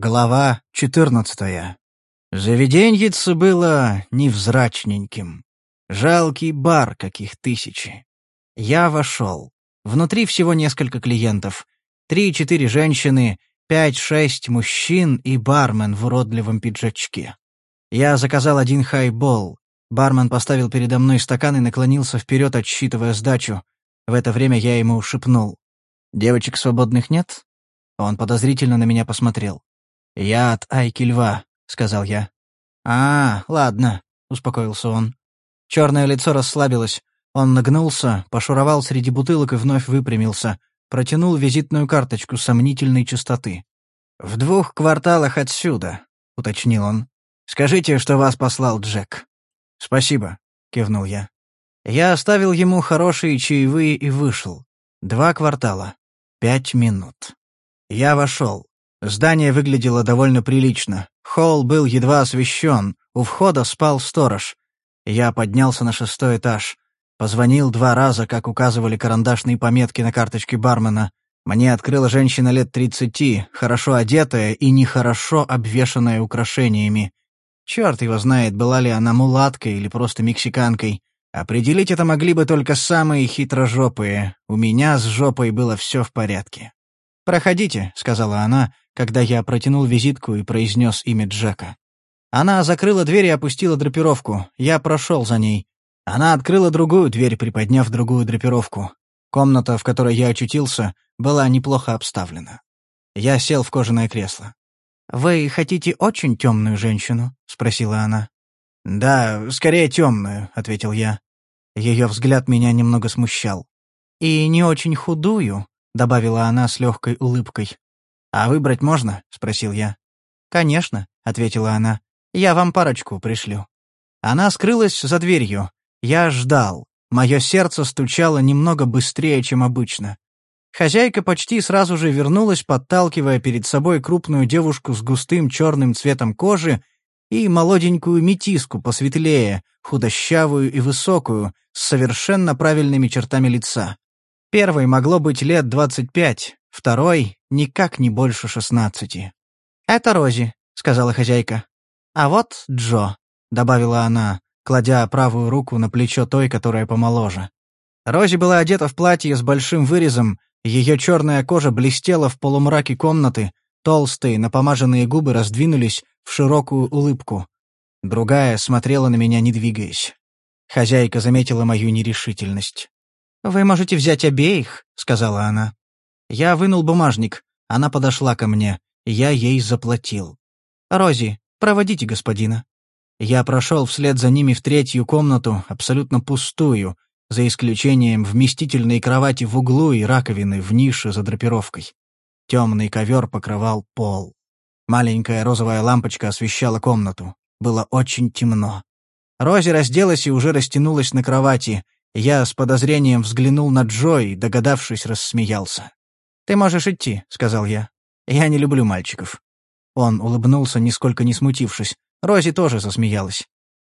Глава четырнадцатая. Заведеньице было невзрачненьким. Жалкий бар, каких тысячи. Я вошел. Внутри всего несколько клиентов. Три-четыре женщины, пять-шесть мужчин и бармен в уродливом пиджачке. Я заказал один хайбол. Бармен поставил передо мной стакан и наклонился вперед, отсчитывая сдачу. В это время я ему шепнул. «Девочек свободных нет?» Он подозрительно на меня посмотрел. «Я от Айки Льва», — сказал я. «А, ладно», — успокоился он. Черное лицо расслабилось. Он нагнулся, пошуровал среди бутылок и вновь выпрямился. Протянул визитную карточку сомнительной чистоты. «В двух кварталах отсюда», — уточнил он. «Скажите, что вас послал Джек». «Спасибо», — кивнул я. Я оставил ему хорошие чаевые и вышел. Два квартала. Пять минут. Я вошел. Здание выглядело довольно прилично. Холл был едва освещен, у входа спал сторож. Я поднялся на шестой этаж. Позвонил два раза, как указывали карандашные пометки на карточке бармена. Мне открыла женщина лет тридцати, хорошо одетая и нехорошо обвешанная украшениями. Черт его знает, была ли она мулаткой или просто мексиканкой. Определить это могли бы только самые хитрожопые. У меня с жопой было все в порядке. «Проходите», — сказала она, когда я протянул визитку и произнес имя Джека. Она закрыла дверь и опустила драпировку. Я прошел за ней. Она открыла другую дверь, приподняв другую драпировку. Комната, в которой я очутился, была неплохо обставлена. Я сел в кожаное кресло. «Вы хотите очень темную женщину?» — спросила она. «Да, скорее темную», — ответил я. Ее взгляд меня немного смущал. «И не очень худую?» — добавила она с легкой улыбкой. «А выбрать можно?» — спросил я. «Конечно», — ответила она. «Я вам парочку пришлю». Она скрылась за дверью. Я ждал. Мое сердце стучало немного быстрее, чем обычно. Хозяйка почти сразу же вернулась, подталкивая перед собой крупную девушку с густым черным цветом кожи и молоденькую метиску посветлее, худощавую и высокую, с совершенно правильными чертами лица. Первой могло быть лет двадцать пять, второй — никак не больше шестнадцати. «Это Рози», — сказала хозяйка. «А вот Джо», — добавила она, кладя правую руку на плечо той, которая помоложе. Рози была одета в платье с большим вырезом, ее черная кожа блестела в полумраке комнаты, толстые, напомаженные губы раздвинулись в широкую улыбку. Другая смотрела на меня, не двигаясь. Хозяйка заметила мою нерешительность. «Вы можете взять обеих», — сказала она. Я вынул бумажник. Она подошла ко мне. Я ей заплатил. «Рози, проводите господина». Я прошел вслед за ними в третью комнату, абсолютно пустую, за исключением вместительной кровати в углу и раковины в нише за драпировкой. Темный ковер покрывал пол. Маленькая розовая лампочка освещала комнату. Было очень темно. Рози разделась и уже растянулась на кровати, я с подозрением взглянул на Джо и, догадавшись, рассмеялся. «Ты можешь идти», — сказал я. «Я не люблю мальчиков». Он улыбнулся, нисколько не смутившись. Рози тоже засмеялась.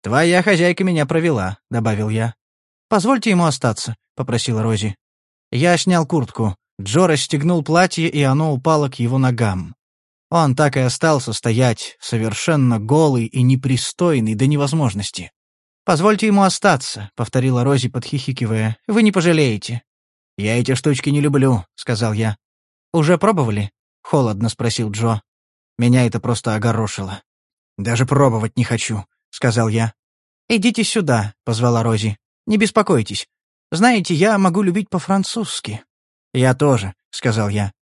«Твоя хозяйка меня провела», — добавил я. «Позвольте ему остаться», — попросила Рози. Я снял куртку. Джо расстегнул платье, и оно упало к его ногам. Он так и остался стоять, совершенно голый и непристойный до невозможности. «Позвольте ему остаться», — повторила Рози, подхихикивая. «Вы не пожалеете». «Я эти штучки не люблю», — сказал я. «Уже пробовали?» — холодно спросил Джо. Меня это просто огорошило. «Даже пробовать не хочу», — сказал я. «Идите сюда», — позвала Рози. «Не беспокойтесь. Знаете, я могу любить по-французски». «Я тоже», — сказал я.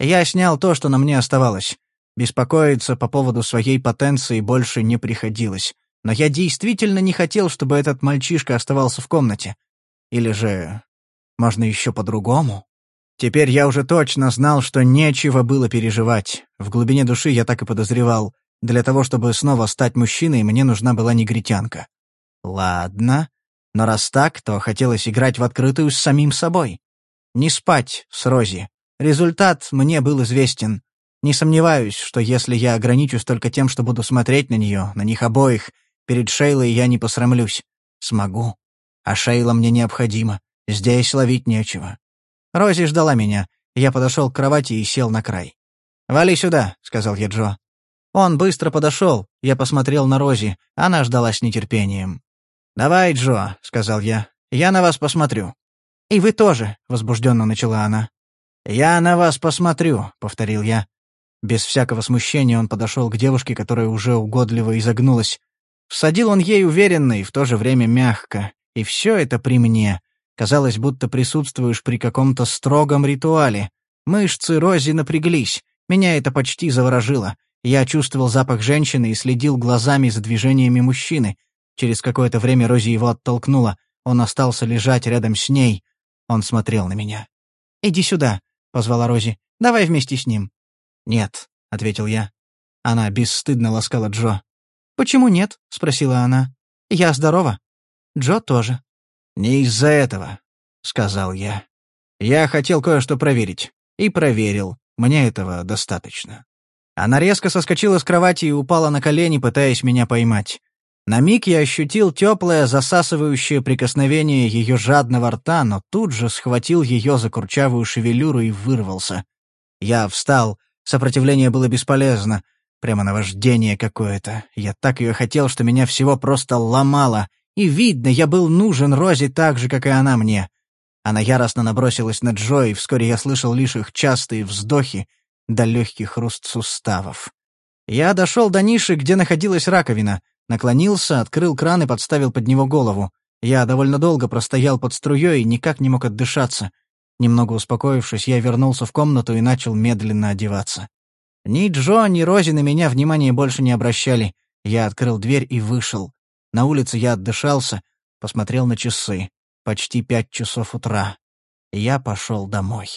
Я снял то, что на мне оставалось. Беспокоиться по поводу своей потенции больше не приходилось. Но я действительно не хотел, чтобы этот мальчишка оставался в комнате. Или же... Можно еще по-другому? Теперь я уже точно знал, что нечего было переживать. В глубине души я так и подозревал. Для того, чтобы снова стать мужчиной, мне нужна была негритянка. Ладно. Но раз так, то хотелось играть в открытую с самим собой. Не спать с Рози. Результат мне был известен. Не сомневаюсь, что если я ограничусь только тем, что буду смотреть на нее, на них обоих, Перед Шейлой я не посрамлюсь. Смогу. А Шейла мне необходима. Здесь ловить нечего. Рози ждала меня. Я подошел к кровати и сел на край. «Вали сюда», — сказал я Джо. Он быстро подошел, я посмотрел на Рози, она ждала с нетерпением. «Давай, Джо», — сказал я, — «я на вас посмотрю». «И вы тоже», — возбужденно начала она. «Я на вас посмотрю», — повторил я. Без всякого смущения он подошел к девушке, которая уже угодливо изогнулась. Всадил он ей уверенно и в то же время мягко. И все это при мне. Казалось, будто присутствуешь при каком-то строгом ритуале. Мышцы Рози напряглись. Меня это почти заворожило. Я чувствовал запах женщины и следил глазами за движениями мужчины. Через какое-то время Рози его оттолкнула. Он остался лежать рядом с ней. Он смотрел на меня. «Иди сюда», — позвала Рози. «Давай вместе с ним». «Нет», — ответил я. Она бесстыдно ласкала Джо. «Почему нет?» — спросила она. «Я здорова». «Джо тоже». «Не из-за этого», — сказал я. «Я хотел кое-что проверить. И проверил. Мне этого достаточно». Она резко соскочила с кровати и упала на колени, пытаясь меня поймать. На миг я ощутил теплое, засасывающее прикосновение ее жадного рта, но тут же схватил ее за курчавую шевелюру и вырвался. Я встал. Сопротивление было бесполезно. Прямо наваждение какое-то. Я так ее хотел, что меня всего просто ломало. И видно, я был нужен Розе так же, как и она мне. Она яростно набросилась на Джо, и вскоре я слышал лишь их частые вздохи, да легкий хруст суставов. Я дошел до ниши, где находилась раковина, наклонился, открыл кран и подставил под него голову. Я довольно долго простоял под струей и никак не мог отдышаться. Немного успокоившись, я вернулся в комнату и начал медленно одеваться. Ни Джо, ни Рози на меня внимания больше не обращали. Я открыл дверь и вышел. На улице я отдышался, посмотрел на часы. Почти пять часов утра. Я пошел домой.